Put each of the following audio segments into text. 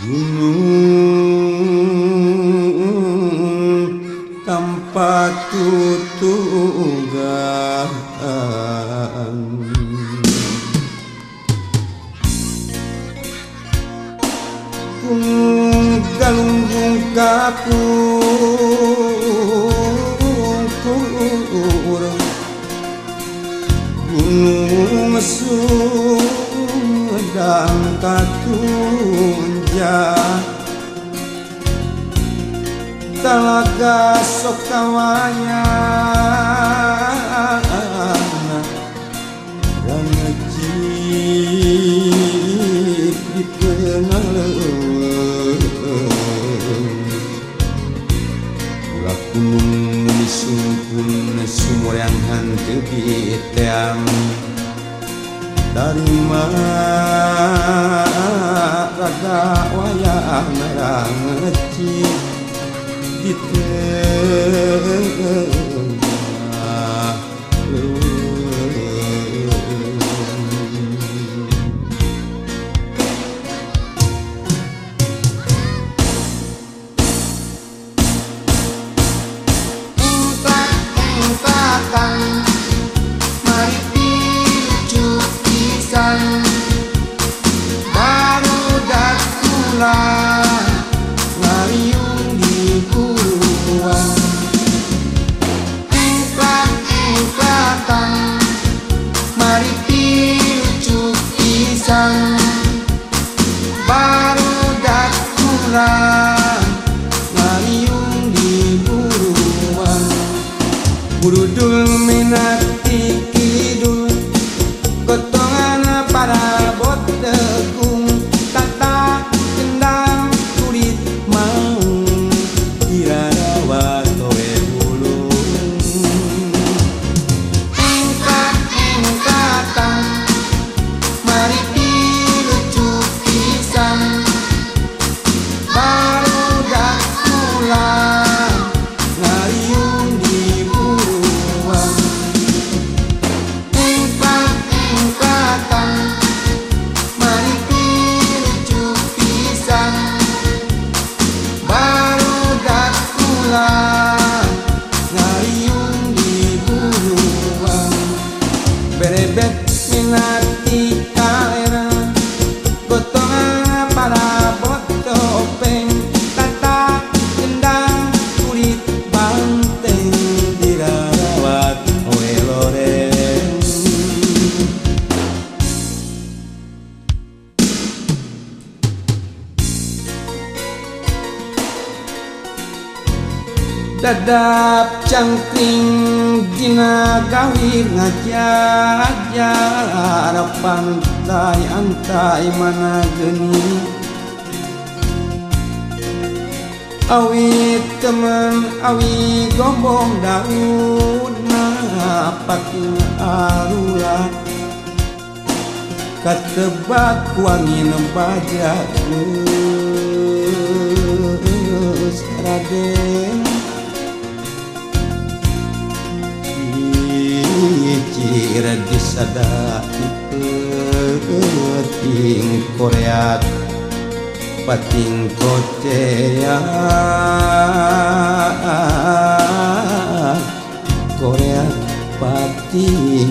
gunung tempat tutugan. Gunung galunggung kaku gunung sudang katun sengaja Talaga so 와야 말하지 이때 piacerebbe menarti dadap cangking dina gawir ngajar pantai antai mana geni awit teman awi gombong daun napak arula. Katebat wangi nembaja Raden. sadadaing Korea pating kotea Korea pating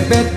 se